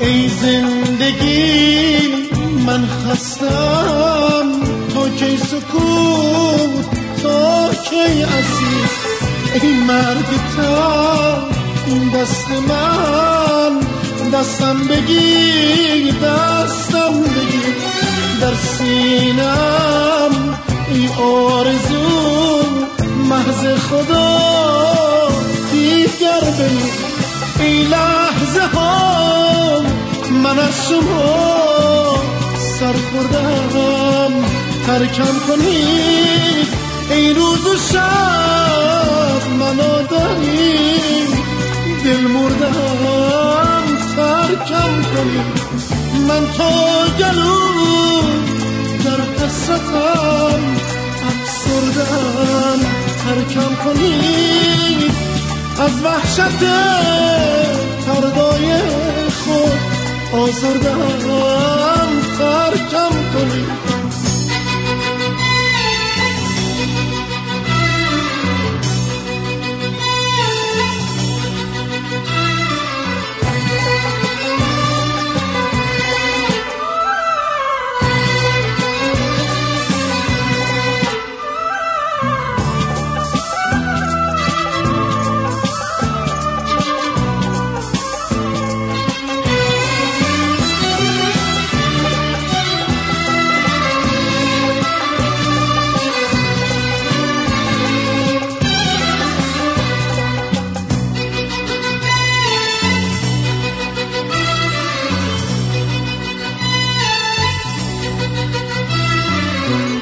ای زندگی من خستم تو کی سکوت تو کی عزیز؟ ای مرگ تا دست من دستم بگیر دستم بگیر در سینم ای آرزو محض خدا دیگر بمیر ای لحظه ها شما سر خوردم ترکم کنید. ای روز و شب منو دارید دل مردم ترکم کنید. من تا گلو در حسرتم افسردم. ترکم کنید. از وحشت فردای خود آزردم ترکم کنید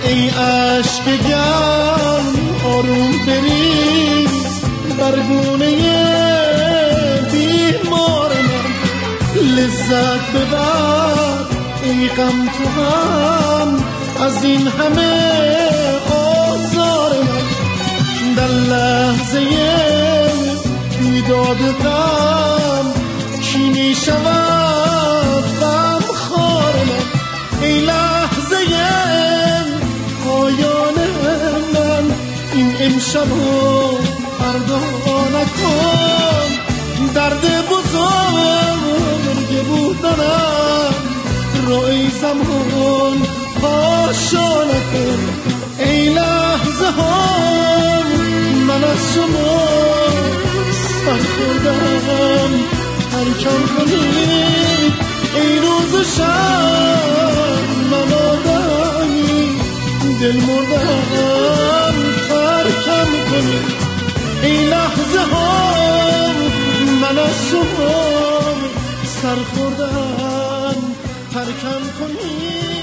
ای عشق گرم آروم بریز برگونه بیمار من. لذت ببر ای غم تو هم از این همه آزار من. در لحظه بیداد این امشب و فردا نکن درد بزرگ بودنم. رو ای زمان پاشا نکن ای لحظه ها من از شما سر خوردم. ترکم کنید ای روز شب من آدمی. دل مردم ترکم کنی ای لحظه ها من از شما سر خوردم. ترکم کنی